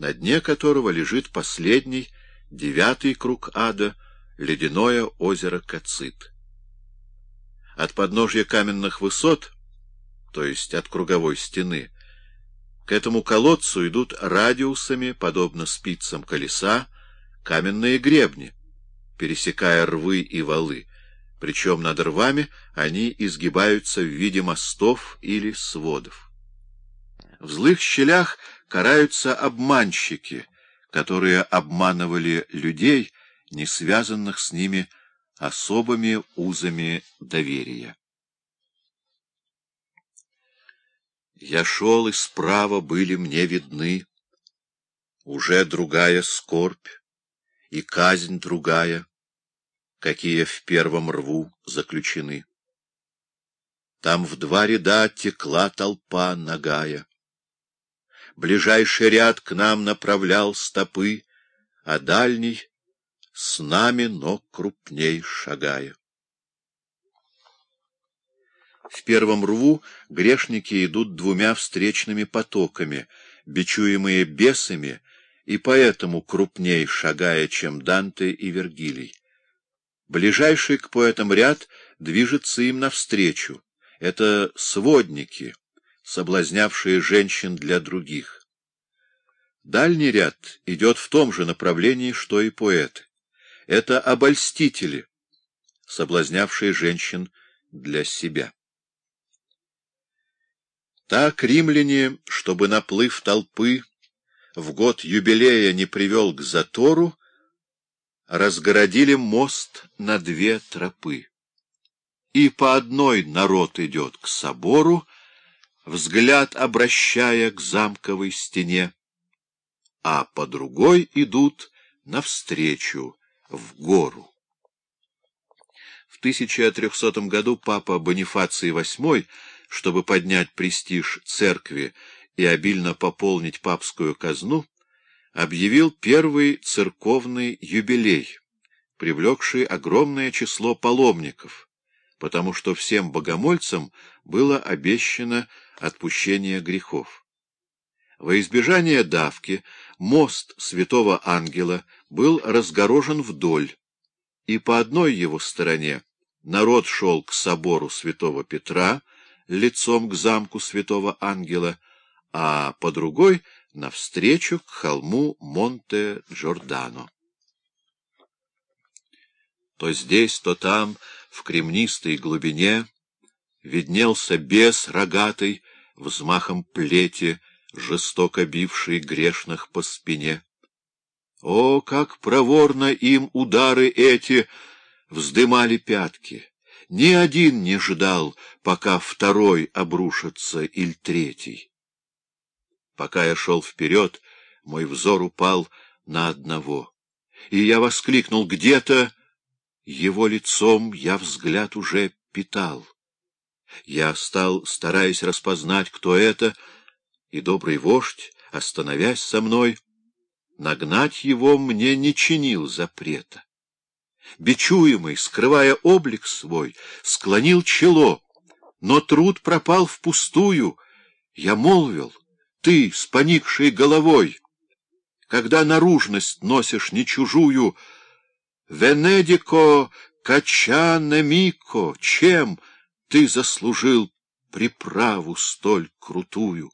на дне которого лежит последний, девятый круг ада, ледяное озеро Кацит. От подножья каменных высот, то есть от круговой стены, к этому колодцу идут радиусами, подобно спицам колеса, каменные гребни, пересекая рвы и валы, причем над рвами они изгибаются в виде мостов или сводов. В злых щелях караются обманщики, которые обманывали людей, не связанных с ними особыми узами доверия. Я шел, и справа были мне видны уже другая скорбь и казнь другая, какие в первом рву заключены. Там в два ряда текла толпа нагая. Ближайший ряд к нам направлял стопы, а дальний — с нами, но крупней шагая. В первом рву грешники идут двумя встречными потоками, бичуемые бесами, и поэтому крупней шагая, чем Данте и Вергилий. Ближайший к поэтам ряд движется им навстречу. Это сводники, соблазнявшие женщин для других. Дальний ряд идет в том же направлении, что и поэты. Это обольстители, соблазнявшие женщин для себя. Так римляне, чтобы наплыв толпы в год юбилея не привел к затору, разгородили мост на две тропы. И по одной народ идет к собору, взгляд обращая к замковой стене, а по другой идут навстречу, в гору. В 1300 году папа Бонифаций VIII чтобы поднять престиж церкви и обильно пополнить папскую казну, объявил первый церковный юбилей, привлекший огромное число паломников, потому что всем богомольцам было обещано отпущение грехов. Во избежание давки мост святого ангела был разгорожен вдоль, и по одной его стороне народ шел к собору святого Петра, лицом к замку святого ангела, а по другой — навстречу к холму Монте-Джордано. То здесь, то там, в кремнистой глубине, виднелся бес рогатый, взмахом плети, жестоко бивший грешных по спине. О, как проворно им удары эти вздымали пятки! Ни один не ждал, пока второй обрушится или третий. Пока я шел вперед, мой взор упал на одного, и я воскликнул где-то, его лицом я взгляд уже питал. Я стал, стараясь распознать, кто это, и добрый вождь, остановясь со мной, нагнать его мне не чинил запрета бичуемый, скрывая облик свой, склонил чело, но труд пропал впустую. Я молвил, ты с поникшей головой, когда наружность носишь не чужую, Венедико Качанемико, чем ты заслужил приправу столь крутую?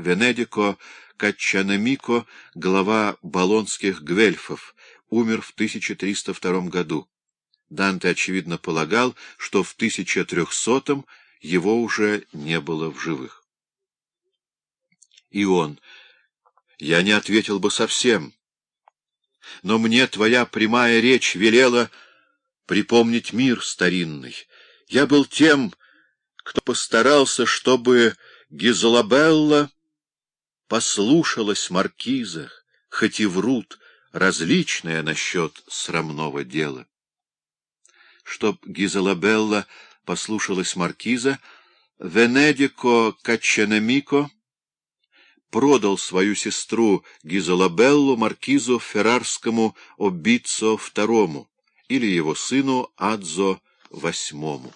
Венедико Качанемико, глава болонских гвельфов, умер в 1302 году. Данте, очевидно, полагал, что в 1300 его уже не было в живых. И он. Я не ответил бы совсем. Но мне твоя прямая речь велела припомнить мир старинный. Я был тем, кто постарался, чтобы Гизолабелла послушалась маркиза, хоть и врут, различное насчет срамного дела. Чтоб Гизалабелла послушалась маркиза, Венедико Качченемико продал свою сестру Гизалабеллу маркизу Феррарскому Обиццо II или его сыну Адзо VIII.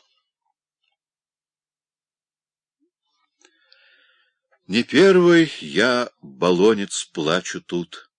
Не первый я, балонец, плачу тут.